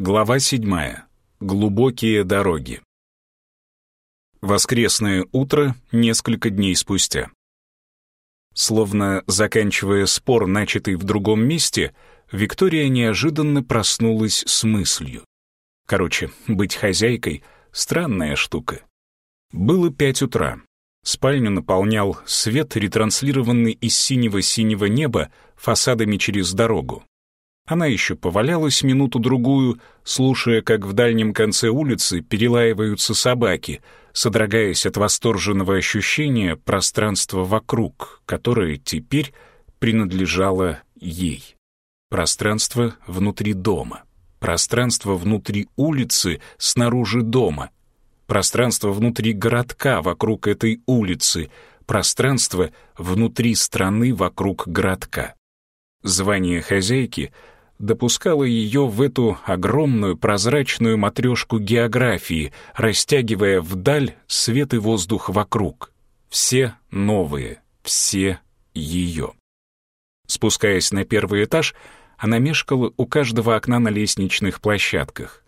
Глава 7. Глубокие дороги. Воскресное утро несколько дней спустя. Словно заканчивая спор, начатый в другом месте, Виктория неожиданно проснулась с мыслью. Короче, быть хозяйкой — странная штука. Было пять утра. Спальню наполнял свет, ретранслированный из синего-синего неба фасадами через дорогу. Она еще повалялась минуту-другую, слушая, как в дальнем конце улицы перелаиваются собаки, содрогаясь от восторженного ощущения пространства вокруг, которое теперь принадлежало ей. Пространство внутри дома. Пространство внутри улицы снаружи дома. Пространство внутри городка вокруг этой улицы. Пространство внутри страны вокруг городка. Звание хозяйки — допускала ее в эту огромную прозрачную матрешку географии, растягивая вдаль свет и воздух вокруг. Все новые, все ее. Спускаясь на первый этаж, она мешкала у каждого окна на лестничных площадках.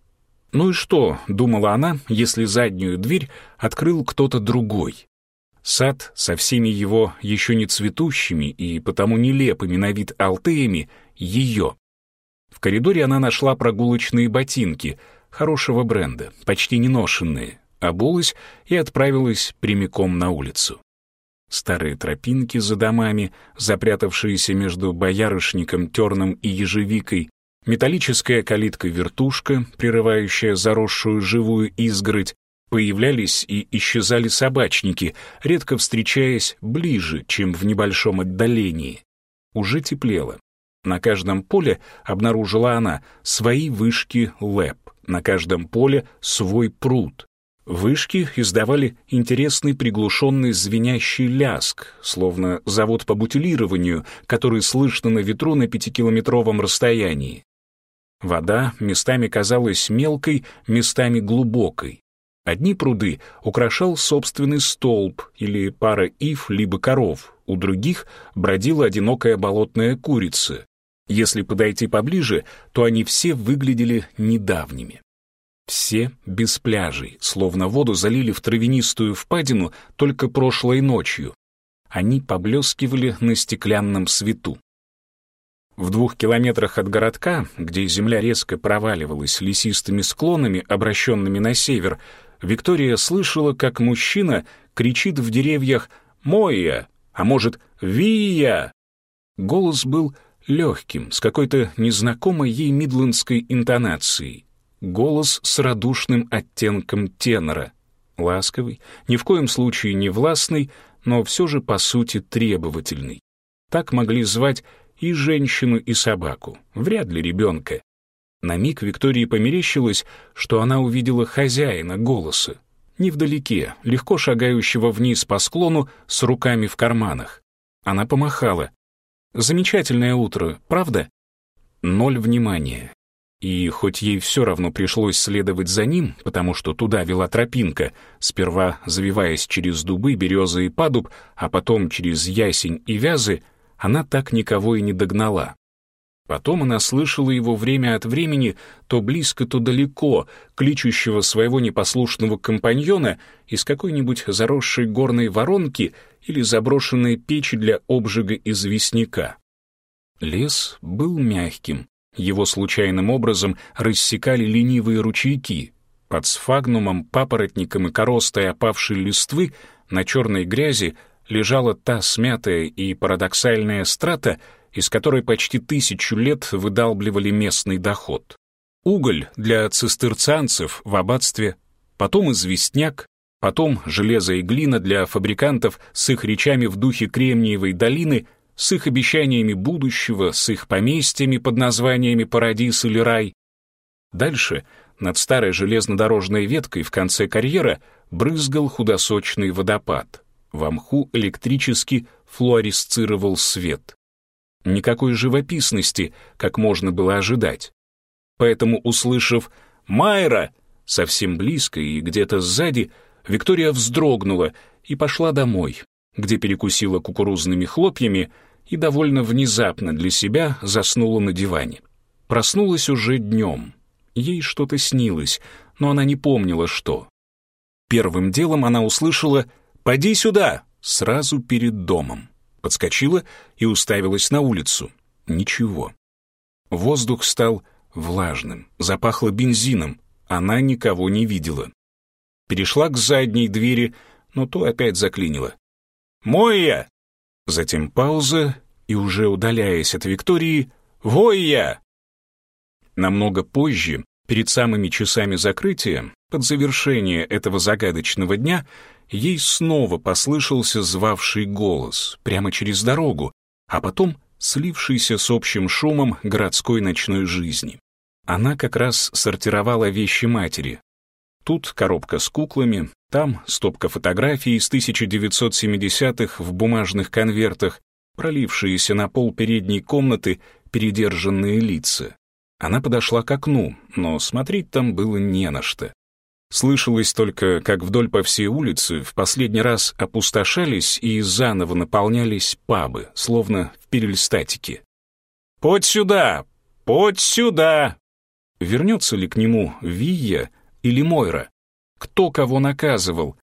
«Ну и что?» — думала она, если заднюю дверь открыл кто-то другой. Сад со всеми его еще не цветущими и потому нелепыми на вид алтеями — ее. В коридоре она нашла прогулочные ботинки хорошего бренда, почти не ношенные, обулась и отправилась прямиком на улицу. Старые тропинки за домами, запрятавшиеся между боярышником, терном и ежевикой, металлическая калитка-вертушка, прерывающая заросшую живую изгородь, появлялись и исчезали собачники, редко встречаясь ближе, чем в небольшом отдалении. Уже теплело, на каждом поле, обнаружила она, свои вышки ЛЭП, на каждом поле свой пруд. Вышки издавали интересный приглушенный звенящий ляск, словно завод по бутилированию, который слышно на ветру на пятикилометровом расстоянии. Вода местами казалась мелкой, местами глубокой. Одни пруды украшал собственный столб или пара ив либо коров, у других бродила одинокая болотная курица. Если подойти поближе, то они все выглядели недавними. Все без пляжей, словно воду залили в травянистую впадину только прошлой ночью. Они поблескивали на стеклянном свету. В двух километрах от городка, где земля резко проваливалась лесистыми склонами, обращенными на север, Виктория слышала, как мужчина кричит в деревьях «Моя!», а может «Вия!». Голос был легким, с какой-то незнакомой ей мидландской интонацией. Голос с радушным оттенком тенора. Ласковый, ни в коем случае не властный, но все же по сути требовательный. Так могли звать и женщину, и собаку, вряд ли ребенка. На миг Виктории померещилось, что она увидела хозяина голоса, невдалеке, легко шагающего вниз по склону с руками в карманах. Она помахала. Замечательное утро, правда? Ноль внимания. И хоть ей все равно пришлось следовать за ним, потому что туда вела тропинка, сперва завиваясь через дубы, березы и падуб, а потом через ясень и вязы, она так никого и не догнала. Потом она слышала его время от времени то близко, то далеко, кличущего своего непослушного компаньона из какой-нибудь заросшей горной воронки — или заброшенные печи для обжига известняка. Лес был мягким, его случайным образом рассекали ленивые ручейки. Под сфагнумом, папоротником и коростой опавшей листвы на черной грязи лежала та смятая и парадоксальная страта, из которой почти тысячу лет выдалбливали местный доход. Уголь для цистерцианцев в аббатстве, потом известняк, Потом железо и глина для фабрикантов с их речами в духе Кремниевой долины, с их обещаниями будущего, с их поместьями под названиями «Парадис» или «Рай». Дальше над старой железнодорожной веткой в конце карьера брызгал худосочный водопад. В мху электрически флуоресцировал свет. Никакой живописности, как можно было ожидать. Поэтому, услышав «Майра!» совсем близко и где-то сзади, Виктория вздрогнула и пошла домой, где перекусила кукурузными хлопьями и довольно внезапно для себя заснула на диване. Проснулась уже днем. Ей что-то снилось, но она не помнила, что. Первым делом она услышала «Поди сюда!» сразу перед домом. Подскочила и уставилась на улицу. Ничего. Воздух стал влажным, запахло бензином. Она никого не видела перешла к задней двери, но ту опять заклинило. «Мойя!» Затем пауза, и уже удаляясь от Виктории, «Войя!» Намного позже, перед самыми часами закрытия, под завершение этого загадочного дня, ей снова послышался звавший голос прямо через дорогу, а потом слившийся с общим шумом городской ночной жизни. Она как раз сортировала вещи матери, Тут коробка с куклами, там стопка фотографий из 1970-х в бумажных конвертах, пролившиеся на пол передней комнаты передержанные лица. Она подошла к окну, но смотреть там было не на что. Слышалось только, как вдоль по всей улице в последний раз опустошались и заново наполнялись пабы, словно в перельстатике. «Подь сюда! Подь сюда!» Вернется ли к нему Вия, или Мойра? Кто кого наказывал?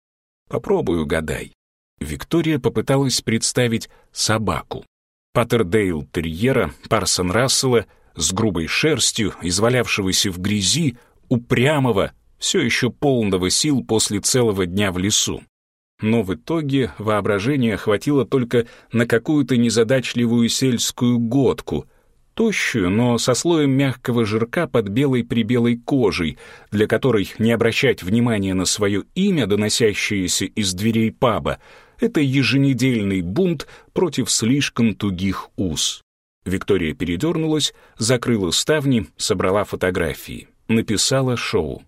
Попробую угадай. Виктория попыталась представить собаку. Паттердейл терьера Парсон Рассела с грубой шерстью, извалявшегося в грязи, упрямого, все еще полного сил после целого дня в лесу. Но в итоге воображение хватило только на какую-то незадачливую сельскую годку — тощую, но со слоем мягкого жирка под белой-прибелой кожей, для которой не обращать внимания на свое имя, доносящееся из дверей паба, это еженедельный бунт против слишком тугих уз. Виктория передернулась, закрыла ставни, собрала фотографии, написала шоу.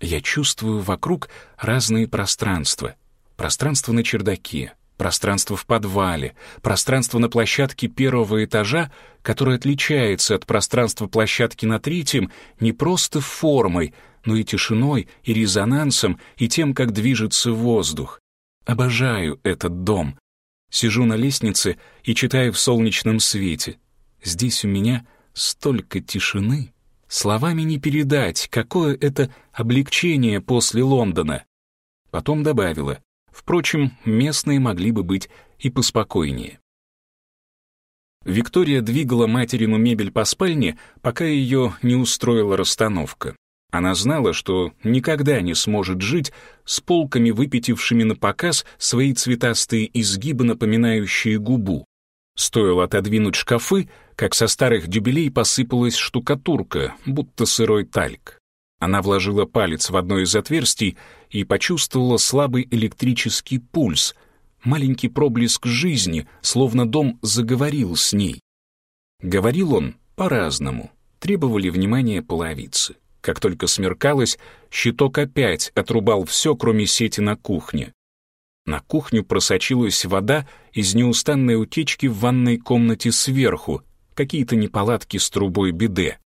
«Я чувствую вокруг разные пространства. Пространство на чердаке, пространство в подвале, пространство на площадке первого этажа, которое отличается от пространства площадки на третьем не просто формой, но и тишиной, и резонансом, и тем, как движется воздух. Обожаю этот дом. Сижу на лестнице и читаю в солнечном свете. Здесь у меня столько тишины. Словами не передать, какое это облегчение после Лондона. Потом добавила. Впрочем, местные могли бы быть и поспокойнее. Виктория двигала материну мебель по спальне, пока ее не устроила расстановка. Она знала, что никогда не сможет жить с полками, выпитившими на показ свои цветастые изгибы, напоминающие губу. Стоило отодвинуть шкафы, как со старых дюбелей посыпалась штукатурка, будто сырой тальк. Она вложила палец в одно из отверстий и почувствовала слабый электрический пульс, маленький проблеск жизни, словно дом заговорил с ней. Говорил он по-разному, требовали внимания половицы. Как только смеркалось, щиток опять отрубал все, кроме сети на кухне. На кухню просочилась вода из неустанной утечки в ванной комнате сверху, какие-то неполадки с трубой биде.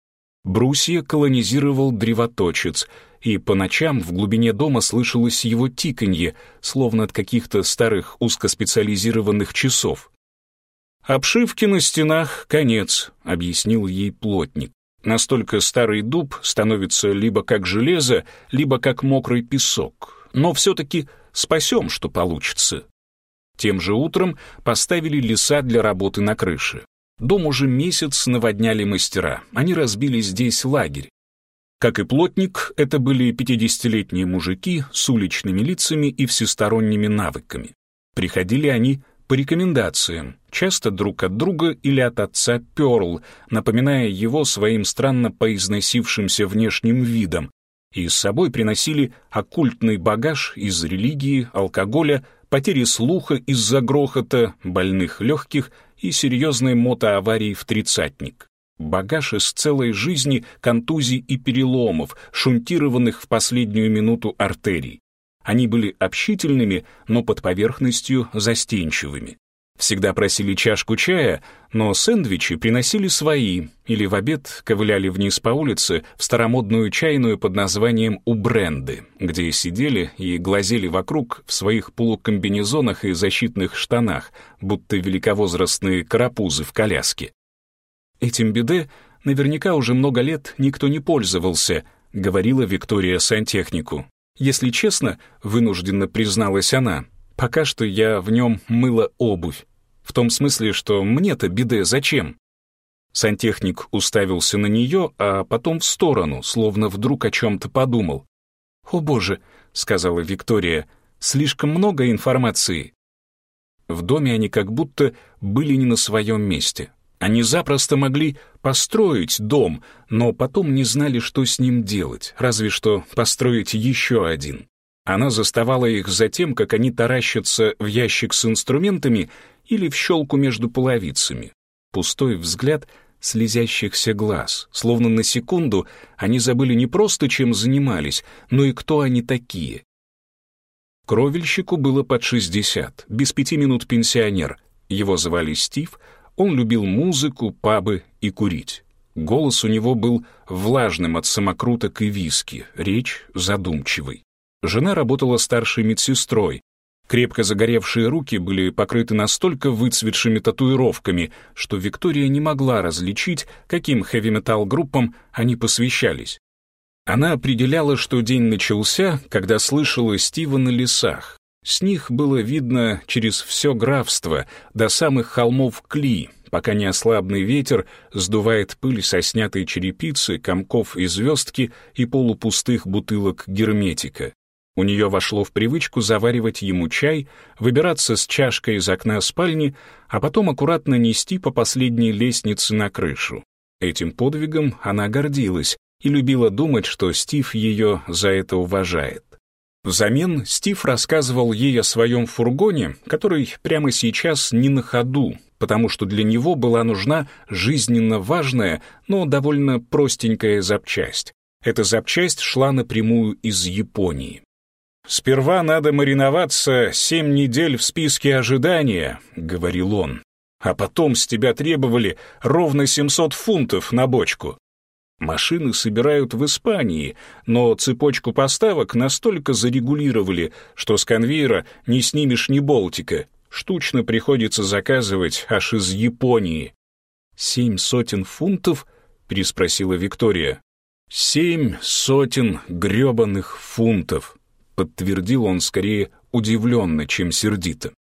Брусья колонизировал древоточец — и по ночам в глубине дома слышалось его тиканье, словно от каких-то старых узкоспециализированных часов. «Обшивки на стенах — конец», — объяснил ей плотник. «Настолько старый дуб становится либо как железо, либо как мокрый песок. Но все-таки спасем, что получится». Тем же утром поставили леса для работы на крыше. Дом уже месяц наводняли мастера. Они разбили здесь лагерь. Как и плотник, это были 50-летние мужики с уличными лицами и всесторонними навыками. Приходили они по рекомендациям, часто друг от друга или от отца Перл, напоминая его своим странно поизносившимся внешним видом, и с собой приносили оккультный багаж из религии, алкоголя, потери слуха из-за грохота, больных легких и серьезной мотоаварии в тридцатник багаж из целой жизни контузий и переломов, шунтированных в последнюю минуту артерий. Они были общительными, но под поверхностью застенчивыми. Всегда просили чашку чая, но сэндвичи приносили свои, или в обед ковыляли вниз по улице в старомодную чайную под названием «У бренды», где сидели и глазели вокруг в своих полукомбинезонах и защитных штанах, будто великовозрастные карапузы в коляске. Этим биде наверняка уже много лет никто не пользовался, говорила Виктория сантехнику. Если честно, вынужденно призналась она, пока что я в нем мыла обувь. В том смысле, что мне-то биде зачем? Сантехник уставился на нее, а потом в сторону, словно вдруг о чем-то подумал. «О боже», — сказала Виктория, — «слишком много информации». В доме они как будто были не на своем месте. Они запросто могли построить дом, но потом не знали, что с ним делать, разве что построить еще один. Она заставала их за тем, как они таращатся в ящик с инструментами или в щелку между половицами. Пустой взгляд слезящихся глаз, словно на секунду они забыли не просто чем занимались, но и кто они такие. Кровельщику было под 60, без пяти минут пенсионер. Его звали Стив — он любил музыку, пабы и курить. Голос у него был влажным от самокруток и виски, речь задумчивой. Жена работала старшей медсестрой. Крепко загоревшие руки были покрыты настолько выцветшими татуировками, что Виктория не могла различить, каким хэви-метал группам они посвящались. Она определяла, что день начался, когда слышала Стива на лесах, с них было видно через все графство до самых холмов Кли, пока не ослабный ветер сдувает пыль со снятой черепицы, комков и звездки и полупустых бутылок герметика. У нее вошло в привычку заваривать ему чай, выбираться с чашкой из окна спальни, а потом аккуратно нести по последней лестнице на крышу. Этим подвигом она гордилась и любила думать, что Стив ее за это уважает. Взамен Стив рассказывал ей о своем фургоне, который прямо сейчас не на ходу, потому что для него была нужна жизненно важная, но довольно простенькая запчасть. Эта запчасть шла напрямую из Японии. «Сперва надо мариноваться семь недель в списке ожидания», — говорил он. «А потом с тебя требовали ровно 700 фунтов на бочку». Машины собирают в Испании, но цепочку поставок настолько зарегулировали, что с конвейера не снимешь ни болтика. Штучно приходится заказывать аж из Японии. «Семь сотен фунтов?» — переспросила Виктория. «Семь сотен грёбаных фунтов», — подтвердил он скорее удивленно, чем сердито.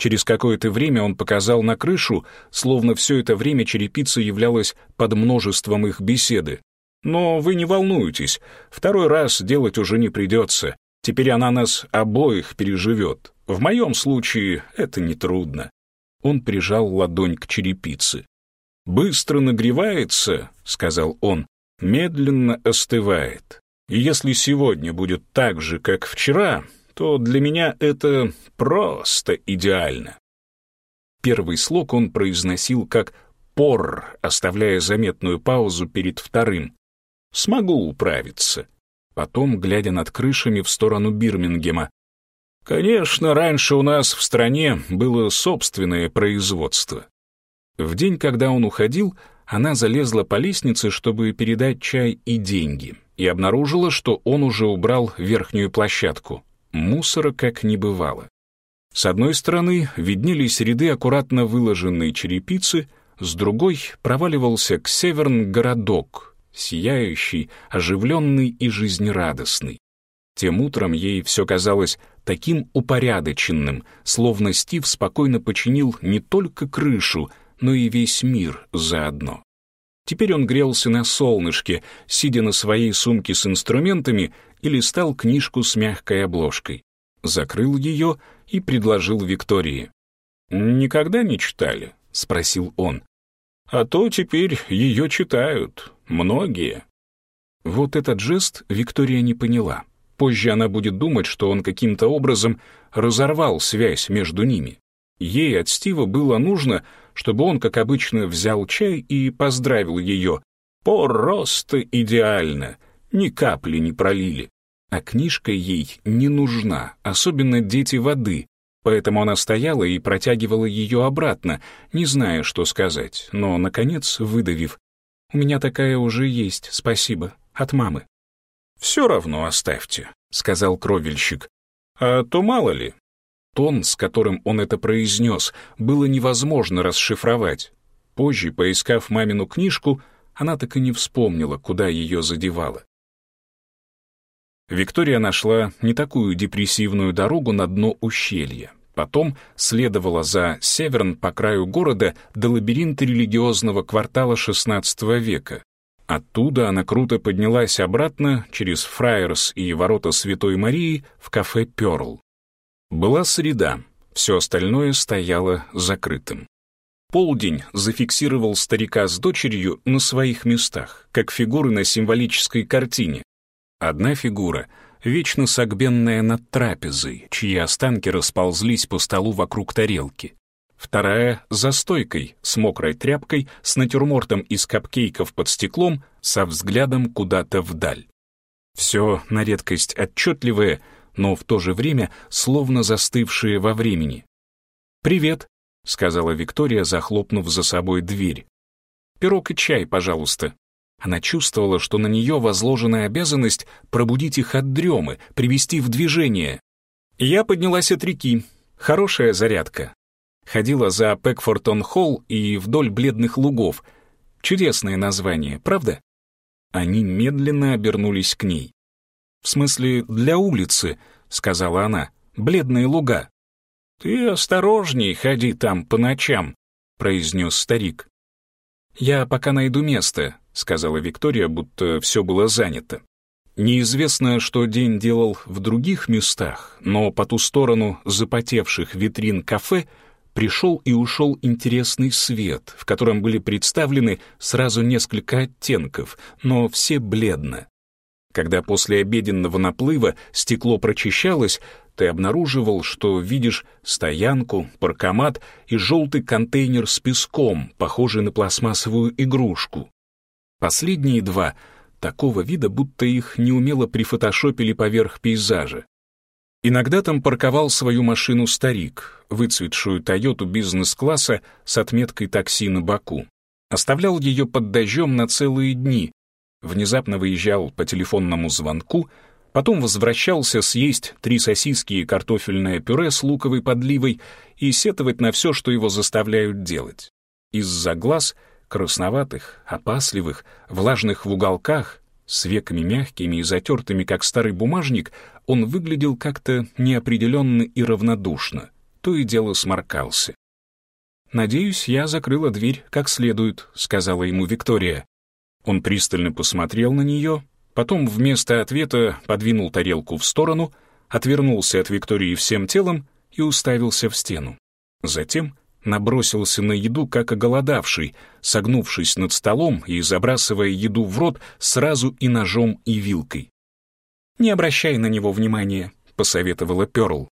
Через какое-то время он показал на крышу, словно все это время черепица являлась под множеством их беседы. «Но вы не волнуйтесь, второй раз делать уже не придется. Теперь она нас обоих переживет. В моем случае это нетрудно». Он прижал ладонь к черепице. «Быстро нагревается», — сказал он, — «медленно остывает. И если сегодня будет так же, как вчера, то для меня это просто идеально. Первый слог он произносил как «пор», оставляя заметную паузу перед вторым. «Смогу управиться». Потом, глядя над крышами в сторону Бирмингема, Конечно, раньше у нас в стране было собственное производство. В день, когда он уходил, она залезла по лестнице, чтобы передать чай и деньги, и обнаружила, что он уже убрал верхнюю площадку мусора как не бывало. С одной стороны виднелись ряды аккуратно выложенной черепицы, с другой проваливался к северн городок, сияющий, оживленный и жизнерадостный. Тем утром ей все казалось таким упорядоченным, словно Стив спокойно починил не только крышу, но и весь мир заодно. Теперь он грелся на солнышке, сидя на своей сумке с инструментами и листал книжку с мягкой обложкой. Закрыл ее и предложил Виктории. «Никогда не читали?» — спросил он. «А то теперь ее читают. Многие». Вот этот жест Виктория не поняла. Позже она будет думать, что он каким-то образом разорвал связь между ними. Ей от Стива было нужно, чтобы он, как обычно, взял чай и поздравил ее. «Просто идеально!» ни капли не пролили. А книжка ей не нужна, особенно дети воды, поэтому она стояла и протягивала ее обратно, не зная, что сказать, но, наконец, выдавив, «У меня такая уже есть, спасибо, от мамы». «Все равно оставьте», — сказал кровельщик. «А то мало ли». Тон, с которым он это произнес, было невозможно расшифровать. Позже, поискав мамину книжку, она так и не вспомнила, куда ее задевала. Виктория нашла не такую депрессивную дорогу на дно ущелья. Потом следовала за северн по краю города до лабиринта религиозного квартала XVI века. Оттуда она круто поднялась обратно через Фрайерс и ворота Святой Марии в кафе «Перл». Была среда, все остальное стояло закрытым. Полдень зафиксировал старика с дочерью на своих местах, как фигуры на символической картине, Одна фигура, вечно согбенная над трапезой, чьи останки расползлись по столу вокруг тарелки. Вторая — за стойкой, с мокрой тряпкой, с натюрмортом из капкейков под стеклом, со взглядом куда-то вдаль. Все на редкость отчетливое, но в то же время словно застывшее во времени. «Привет», — сказала Виктория, захлопнув за собой дверь. «Пирог и чай, пожалуйста». Она чувствовала, что на нее возложена обязанность пробудить их от дремы, привести в движение. Я поднялась от реки. Хорошая зарядка. Ходила за Пекфортон Холл и вдоль бледных лугов. Чудесное название, правда? Они медленно обернулись к ней. «В смысле, для улицы», — сказала она, — «бледные луга». «Ты осторожней ходи там по ночам», — произнес старик. «Я пока найду место», — сказала Виктория, будто все было занято. Неизвестно, что день делал в других местах, но по ту сторону запотевших витрин кафе пришел и ушел интересный свет, в котором были представлены сразу несколько оттенков, но все бледно. Когда после обеденного наплыва стекло прочищалось, ты обнаруживал, что видишь стоянку, паркомат и желтый контейнер с песком, похожий на пластмассовую игрушку. Последние два такого вида, будто их неумело прифотошопили поверх пейзажа. Иногда там парковал свою машину старик, выцветшую Toyota бизнес-класса с отметкой такси на боку. Оставлял ее под дождем на целые дни. Внезапно выезжал по телефонному звонку, потом возвращался съесть три сосиски и картофельное пюре с луковой подливой и сетовать на все, что его заставляют делать. Из-за глаз — красноватых, опасливых, влажных в уголках, с веками мягкими и затертыми, как старый бумажник, он выглядел как-то неопределенно и равнодушно, то и дело сморкался. «Надеюсь, я закрыла дверь как следует», — сказала ему Виктория. Он пристально посмотрел на нее, потом вместо ответа подвинул тарелку в сторону, отвернулся от Виктории всем телом и уставился в стену. Затем набросился на еду, как оголодавший, согнувшись над столом и забрасывая еду в рот сразу и ножом, и вилкой. «Не обращай на него внимания», — посоветовала Пёрл.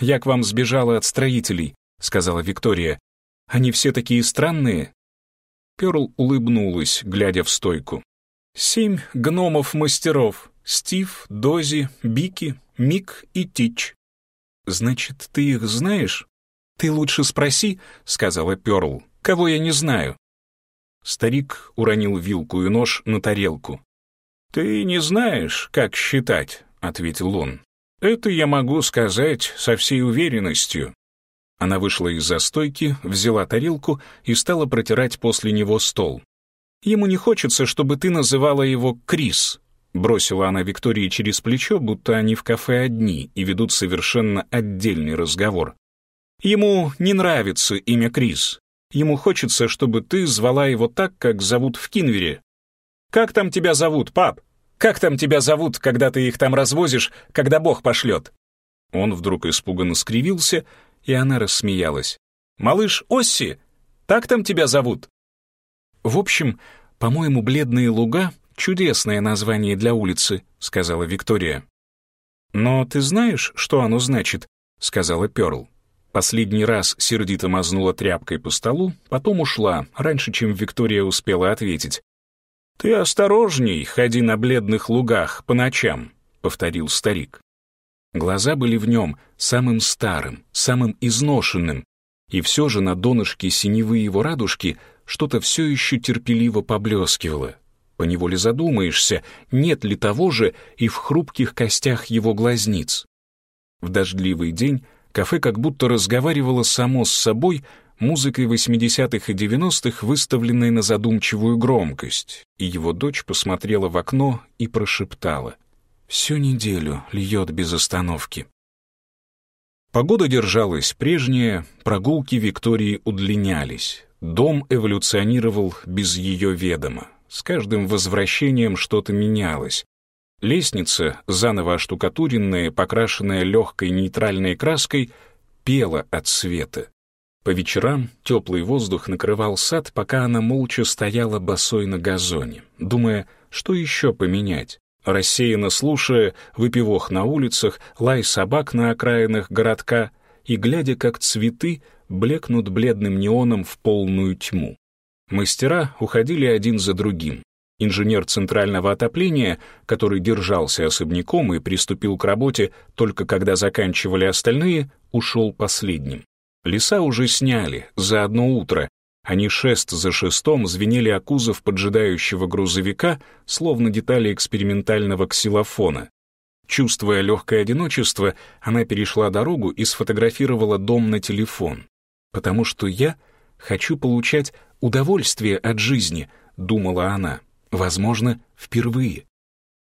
«Я к вам сбежала от строителей», — сказала Виктория. «Они все такие странные». Пёрл улыбнулась, глядя в стойку. «Семь гномов-мастеров. Стив, Дози, Бики, Мик и Тич». «Значит, ты их знаешь?» «Ты лучше спроси», — сказала Пёрл, — «кого я не знаю». Старик уронил вилку и нож на тарелку. «Ты не знаешь, как считать», — ответил он. «Это я могу сказать со всей уверенностью». Она вышла из-за стойки, взяла тарелку и стала протирать после него стол. «Ему не хочется, чтобы ты называла его Крис», — бросила она Виктории через плечо, будто они в кафе одни и ведут совершенно отдельный разговор. Ему не нравится имя Крис. Ему хочется, чтобы ты звала его так, как зовут в Кинвере. Как там тебя зовут, пап? Как там тебя зовут, когда ты их там развозишь, когда Бог пошлет?» Он вдруг испуганно скривился, и она рассмеялась. «Малыш Осси, так там тебя зовут?» «В общем, по-моему, бледные луга — чудесное название для улицы», — сказала Виктория. «Но ты знаешь, что оно значит?» — сказала Перл. Последний раз сердито мазнула тряпкой по столу, потом ушла, раньше, чем Виктория успела ответить. «Ты осторожней, ходи на бледных лугах по ночам», — повторил старик. Глаза были в нем самым старым, самым изношенным, и все же на донышке синевы его радужки что-то все еще терпеливо поблескивало. Поневоле задумаешься, нет ли того же и в хрупких костях его глазниц. В дождливый день кафе как будто разговаривало само с собой музыкой 80-х и 90-х, выставленной на задумчивую громкость, и его дочь посмотрела в окно и прошептала. «Всю неделю льет без остановки». Погода держалась прежняя, прогулки Виктории удлинялись. Дом эволюционировал без ее ведома. С каждым возвращением что-то менялось. Лестница, заново оштукатуренная, покрашенная легкой нейтральной краской, пела от света. По вечерам теплый воздух накрывал сад, пока она молча стояла босой на газоне, думая, что еще поменять. Рассеянно слушая выпивох на улицах, лай собак на окраинах городка и глядя, как цветы блекнут бледным неоном в полную тьму. Мастера уходили один за другим. Инженер центрального отопления, который держался особняком и приступил к работе только когда заканчивали остальные, ушел последним. Леса уже сняли за одно утро. Они шест за шестом звенели о кузов поджидающего грузовика, словно детали экспериментального ксилофона. Чувствуя легкое одиночество, она перешла дорогу и сфотографировала дом на телефон. «Потому что я хочу получать удовольствие от жизни», — думала она возможно, впервые.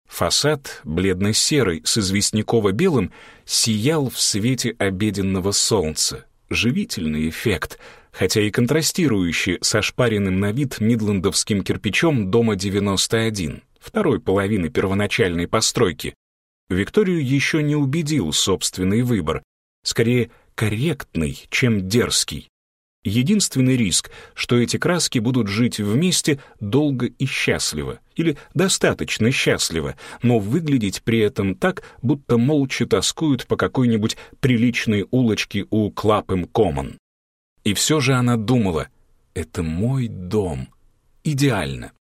Фасад, бледно-серый, с известняково-белым, сиял в свете обеденного солнца. Живительный эффект, хотя и контрастирующий со шпаренным на вид мидландовским кирпичом дома 91, второй половины первоначальной постройки. Викторию еще не убедил собственный выбор, скорее корректный, чем дерзкий. Единственный риск, что эти краски будут жить вместе долго и счастливо, или достаточно счастливо, но выглядеть при этом так, будто молча тоскуют по какой-нибудь приличной улочке у Клапэм Коммон. И все же она думала, это мой дом. Идеально.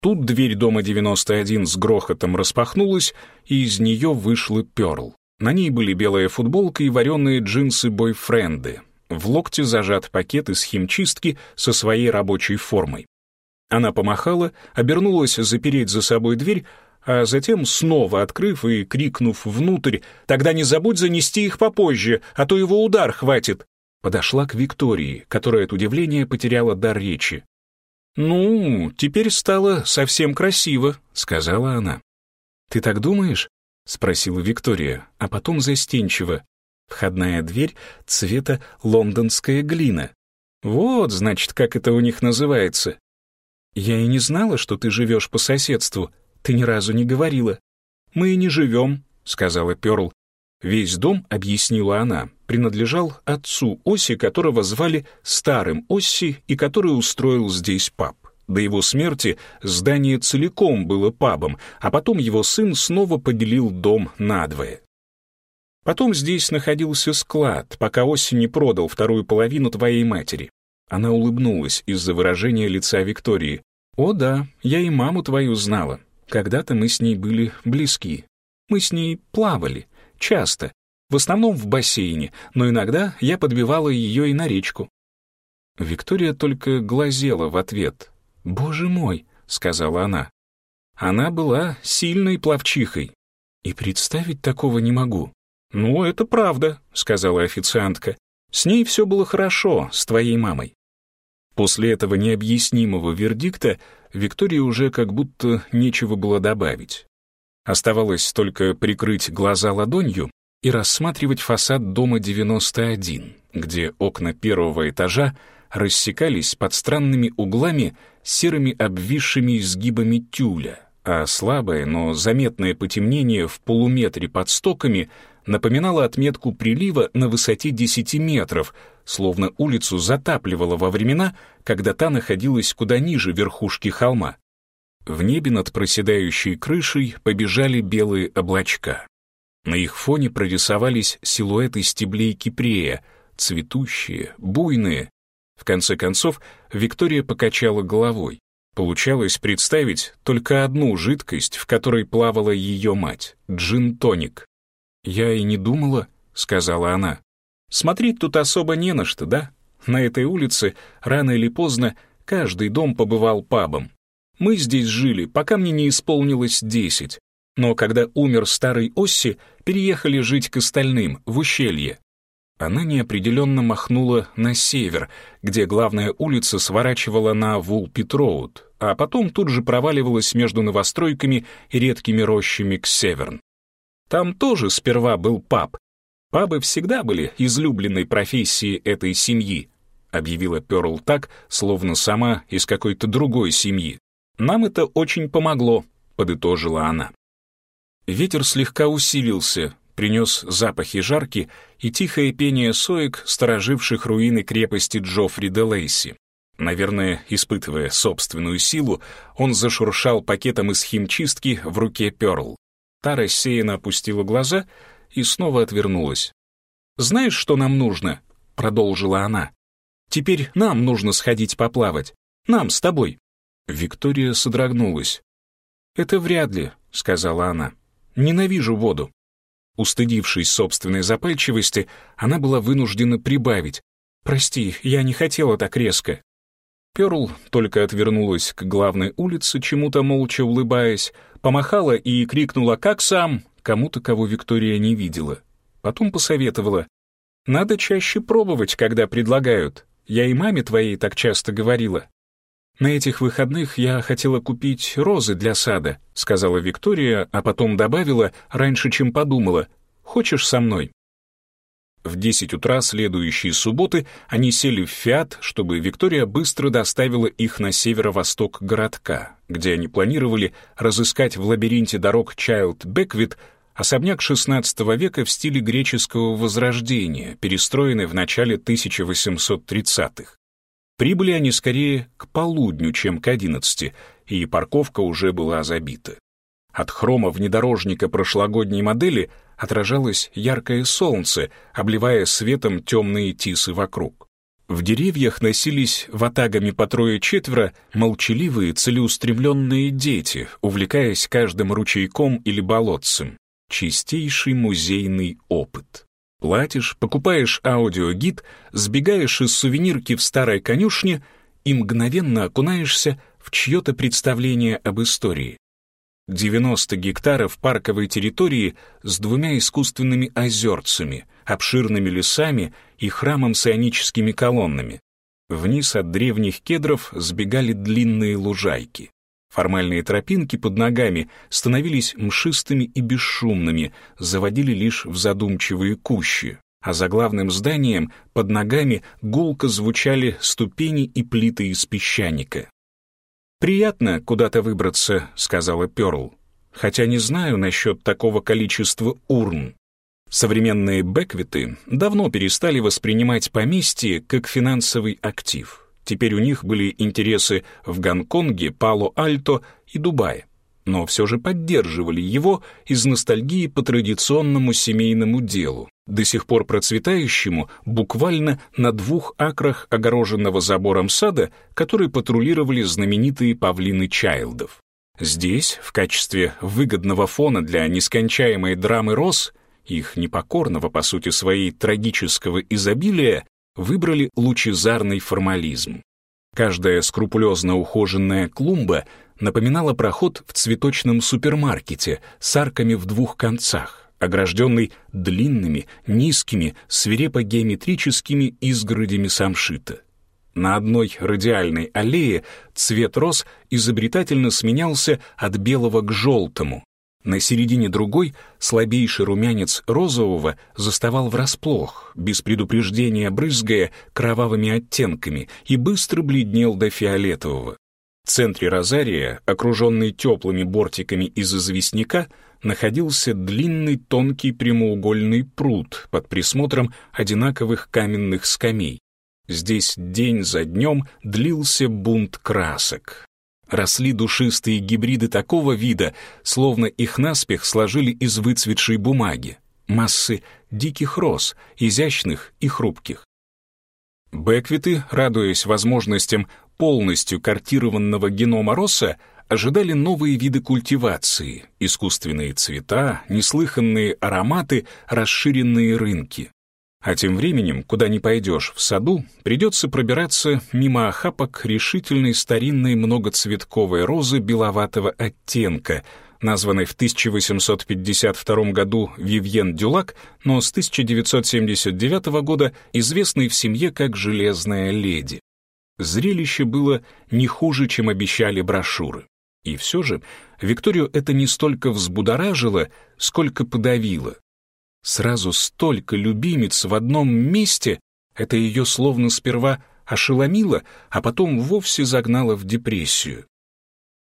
Тут дверь дома 91 с грохотом распахнулась, и из нее вышла Перл. На ней были белая футболка и вареные джинсы бойфренды, в локте зажат пакет из химчистки со своей рабочей формой. Она помахала, обернулась запереть за собой дверь, а затем, снова открыв и крикнув внутрь, «Тогда не забудь занести их попозже, а то его удар хватит!» подошла к Виктории, которая от удивления потеряла дар речи. «Ну, теперь стало совсем красиво», — сказала она. «Ты так думаешь?» — спросила Виктория, а потом застенчиво. Входная дверь цвета лондонская глина. Вот, значит, как это у них называется. Я и не знала, что ты живешь по соседству. Ты ни разу не говорила. Мы и не живем, сказала Пёрл. Весь дом, объяснила она, принадлежал отцу Оси, которого звали Старым Оси и который устроил здесь паб. До его смерти здание целиком было пабом, а потом его сын снова поделил дом надвое. Потом здесь находился склад, пока осень не продал вторую половину твоей матери. Она улыбнулась из-за выражения лица Виктории. «О да, я и маму твою знала. Когда-то мы с ней были близки. Мы с ней плавали. Часто. В основном в бассейне, но иногда я подбивала ее и на речку». Виктория только глазела в ответ. «Боже мой!» — сказала она. Она была сильной пловчихой, И представить такого не могу. «Ну, это правда», — сказала официантка. «С ней все было хорошо, с твоей мамой». После этого необъяснимого вердикта Виктории уже как будто нечего было добавить. Оставалось только прикрыть глаза ладонью и рассматривать фасад дома 91, где окна первого этажа рассекались под странными углами серыми обвисшими изгибами тюля, а слабое, но заметное потемнение в полуметре под стоками — напоминала отметку прилива на высоте 10 метров, словно улицу затапливала во времена, когда та находилась куда ниже верхушки холма. В небе над проседающей крышей побежали белые облачка. На их фоне прорисовались силуэты стеблей кипрея, цветущие, буйные. В конце концов, Виктория покачала головой. Получалось представить только одну жидкость, в которой плавала ее мать — джин-тоник. «Я и не думала», — сказала она. «Смотреть тут особо не на что, да? На этой улице рано или поздно каждый дом побывал пабом. Мы здесь жили, пока мне не исполнилось десять. Но когда умер старый Осси, переехали жить к остальным, в ущелье. Она неопределенно махнула на север, где главная улица сворачивала на Вулпитроуд, а потом тут же проваливалась между новостройками и редкими рощами к северн. Там тоже сперва был паб. Пабы всегда были излюбленной профессией этой семьи, объявила Перл так, словно сама из какой-то другой семьи. Нам это очень помогло, подытожила она. Ветер слегка усилился, принес запахи жарки и тихое пение соек, стороживших руины крепости Джоффри де Лейси. Наверное, испытывая собственную силу, он зашуршал пакетом из химчистки в руке Перл. Та рассеянно опустила глаза и снова отвернулась. «Знаешь, что нам нужно?» — продолжила она. «Теперь нам нужно сходить поплавать. Нам с тобой». Виктория содрогнулась. «Это вряд ли», — сказала она. «Ненавижу воду». Устыдившись собственной запальчивости, она была вынуждена прибавить. «Прости, я не хотела так резко». Перл только отвернулась к главной улице, чему-то молча улыбаясь, помахала и крикнула «Как сам?», кому-то, кого Виктория не видела. Потом посоветовала «Надо чаще пробовать, когда предлагают. Я и маме твоей так часто говорила». «На этих выходных я хотела купить розы для сада», — сказала Виктория, а потом добавила, раньше, чем подумала. «Хочешь со мной?» В 10 утра следующей субботы они сели в «Фиат», чтобы Виктория быстро доставила их на северо-восток городка, где они планировали разыскать в лабиринте дорог Чайлд Беквит особняк XVI века в стиле греческого возрождения, перестроенный в начале 1830-х. Прибыли они скорее к полудню, чем к 11, и парковка уже была забита. От хрома внедорожника прошлогодней модели – отражалось яркое солнце, обливая светом темные тисы вокруг. В деревьях носились ватагами по трое-четверо молчаливые, целеустремленные дети, увлекаясь каждым ручейком или болотцем. Чистейший музейный опыт. Платишь, покупаешь аудиогид, сбегаешь из сувенирки в старой конюшне и мгновенно окунаешься в чье-то представление об истории. 90 гектаров парковой территории с двумя искусственными озерцами, обширными лесами и храмом с ионическими колоннами. Вниз от древних кедров сбегали длинные лужайки. Формальные тропинки под ногами становились мшистыми и бесшумными, заводили лишь в задумчивые кущи. А за главным зданием под ногами гулко звучали ступени и плиты из песчаника. «Приятно куда-то выбраться», — сказала Пёрл. «Хотя не знаю насчет такого количества урн». Современные бэквиты давно перестали воспринимать поместье как финансовый актив. Теперь у них были интересы в Гонконге, Пало-Альто и Дубае но все же поддерживали его из ностальгии по традиционному семейному делу, до сих пор процветающему буквально на двух акрах огороженного забором сада, который патрулировали знаменитые павлины Чайлдов. Здесь, в качестве выгодного фона для нескончаемой драмы роз, их непокорного по сути своей трагического изобилия, выбрали лучезарный формализм. Каждая скрупулезно ухоженная клумба напоминала проход в цветочном супермаркете с арками в двух концах, огражденный длинными, низкими, свирепо-геометрическими изгородями самшита. На одной радиальной аллее цвет роз изобретательно сменялся от белого к желтому. На середине другой слабейший румянец розового заставал врасплох, без предупреждения брызгая кровавыми оттенками, и быстро бледнел до фиолетового. В центре розария, окруженный теплыми бортиками из известняка, находился длинный тонкий прямоугольный пруд под присмотром одинаковых каменных скамей. Здесь день за днем длился бунт красок. Росли душистые гибриды такого вида, словно их наспех сложили из выцветшей бумаги. Массы диких роз, изящных и хрупких. Бэквиты, радуясь возможностям полностью картированного генома Росса, ожидали новые виды культивации, искусственные цвета, неслыханные ароматы, расширенные рынки. А тем временем, куда ни пойдешь в саду, придется пробираться мимо охапок решительной старинной многоцветковой розы беловатого оттенка — названный в 1852 году Вивьен Дюлак, но с 1979 года известный в семье как «Железная леди». Зрелище было не хуже, чем обещали брошюры. И все же Викторию это не столько взбудоражило, сколько подавило. Сразу столько любимец в одном месте — это ее словно сперва ошеломило, а потом вовсе загнало в депрессию.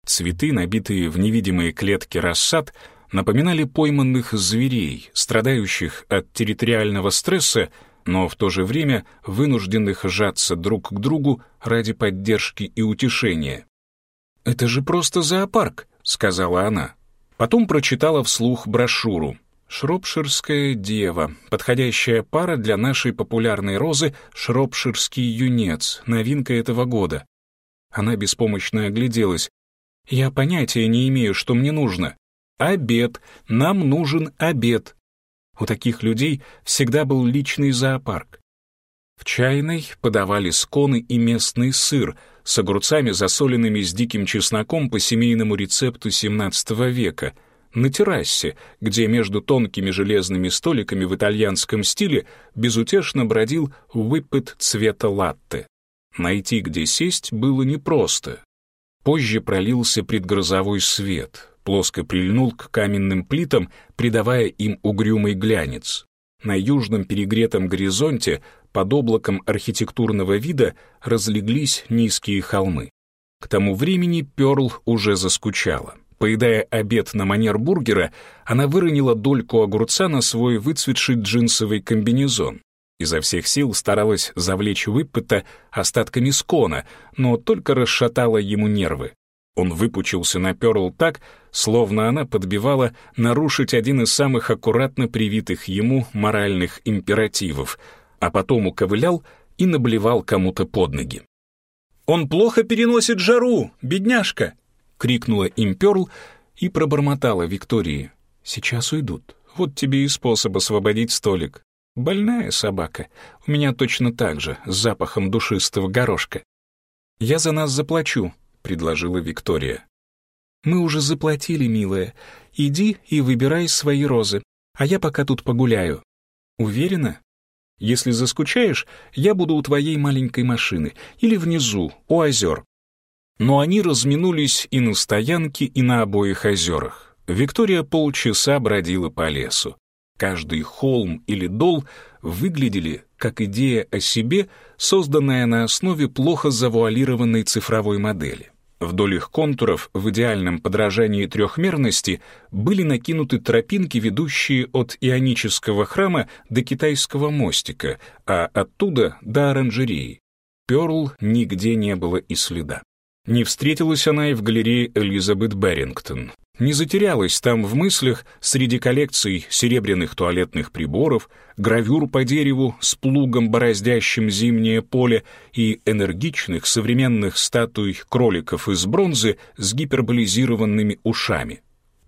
Цветы, набитые в невидимые клетки рассад, напоминали пойманных зверей, страдающих от территориального стресса, но в то же время вынужденных сжаться друг к другу ради поддержки и утешения. «Это же просто зоопарк», — сказала она. Потом прочитала вслух брошюру «Шропширская дева. Подходящая пара для нашей популярной розы «Шропширский юнец. Новинка этого года». Она беспомощно огляделась. Я понятия не имею, что мне нужно. Обед. Нам нужен обед. У таких людей всегда был личный зоопарк. В чайной подавали сконы и местный сыр с огурцами, засоленными с диким чесноком по семейному рецепту XVII века. На террасе, где между тонкими железными столиками в итальянском стиле безутешно бродил выпыт цвета латте. Найти, где сесть, было непросто. Позже пролился предгрозовой свет, плоско прильнул к каменным плитам, придавая им угрюмый глянец. На южном перегретом горизонте под облаком архитектурного вида разлеглись низкие холмы. К тому времени Перл уже заскучала. Поедая обед на манер бургера, она выронила дольку огурца на свой выцветший джинсовый комбинезон. Изо всех сил старалась завлечь выпыта остатками скона, но только расшатала ему нервы. Он выпучился на Перл так, словно она подбивала нарушить один из самых аккуратно привитых ему моральных императивов, а потом уковылял и наблевал кому-то под ноги. «Он плохо переносит жару, бедняжка!» — крикнула им Перл и пробормотала Виктории. «Сейчас уйдут. Вот тебе и способ освободить столик. Больная собака. У меня точно так же, с запахом душистого горошка. «Я за нас заплачу», — предложила Виктория. «Мы уже заплатили, милая. Иди и выбирай свои розы, а я пока тут погуляю». «Уверена?» «Если заскучаешь, я буду у твоей маленькой машины или внизу, у озёр. Но они разминулись и на стоянке, и на обоих озёрах. Виктория полчаса бродила по лесу. Каждый холм или дол выглядели как идея о себе, созданная на основе плохо завуалированной цифровой модели. Вдоль их контуров в идеальном подражании трехмерности были накинуты тропинки, ведущие от ионического храма до китайского мостика, а оттуда до оранжереи. Перл нигде не было и следа. Не встретилась она и в галерее Элизабет Беррингтон, не затерялась там в мыслях среди коллекций серебряных туалетных приборов, гравюр по дереву с плугом, бороздящим зимнее поле, и энергичных современных статуй кроликов из бронзы с гиперболизированными ушами.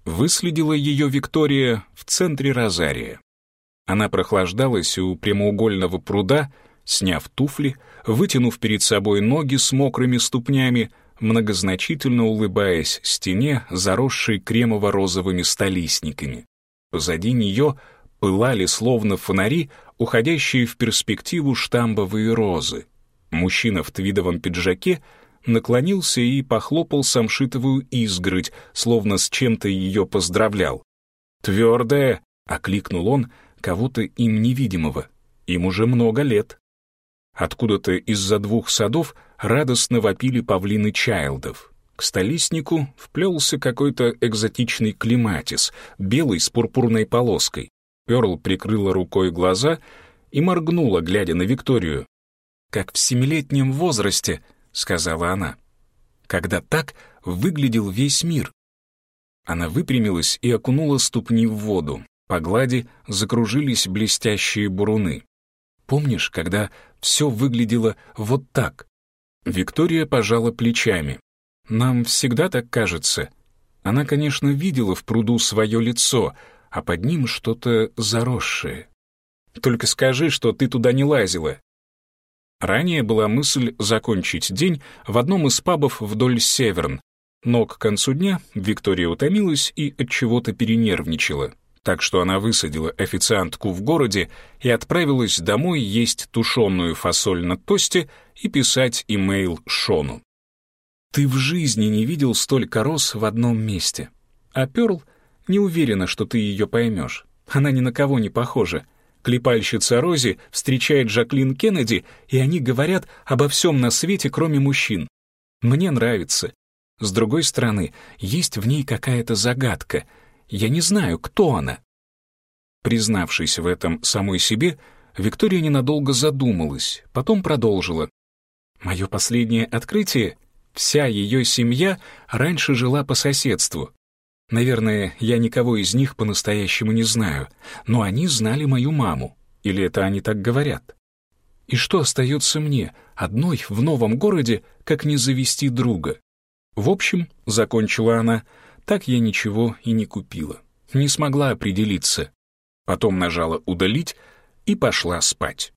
Выследила ее Виктория в центре розария. Она прохлаждалась у прямоугольного пруда, сняв туфли, вытянув перед собой ноги с мокрыми ступнями — многозначительно улыбаясь стене, заросшей кремово-розовыми столистниками. Позади нее пылали, словно фонари, уходящие в перспективу штамбовые розы. Мужчина в твидовом пиджаке наклонился и похлопал самшитовую изгородь, словно с чем-то ее поздравлял. «Твердая!» — окликнул он кого-то им невидимого. «Им уже много лет». Откуда-то из-за двух садов радостно вопили павлины Чайлдов. К столиснику вплелся какой-то экзотичный клематис, белый с пурпурной полоской. Перл прикрыла рукой глаза и моргнула, глядя на Викторию. «Как в семилетнем возрасте», — сказала она, — «когда так выглядел весь мир». Она выпрямилась и окунула ступни в воду. По глади закружились блестящие буруны. Помнишь, когда все выглядело вот так?» Виктория пожала плечами. «Нам всегда так кажется». Она, конечно, видела в пруду свое лицо, а под ним что-то заросшее. «Только скажи, что ты туда не лазила», Ранее была мысль закончить день в одном из пабов вдоль Северн, но к концу дня Виктория утомилась и от чего-то перенервничала так что она высадила официантку в городе и отправилась домой есть тушеную фасоль на тосте и писать имейл Шону. «Ты в жизни не видел столько роз в одном месте. А Перл не уверена, что ты ее поймешь. Она ни на кого не похожа. Клепальщица Рози встречает Жаклин Кеннеди, и они говорят обо всем на свете, кроме мужчин. Мне нравится. С другой стороны, есть в ней какая-то загадка — я не знаю, кто она». Признавшись в этом самой себе, Виктория ненадолго задумалась, потом продолжила. «Мое последнее открытие — вся ее семья раньше жила по соседству. Наверное, я никого из них по-настоящему не знаю, но они знали мою маму, или это они так говорят. И что остается мне, одной в новом городе, как не завести друга?» В общем, — закончила она, — так я ничего и не купила. Не смогла определиться. Потом нажала «удалить» и пошла спать.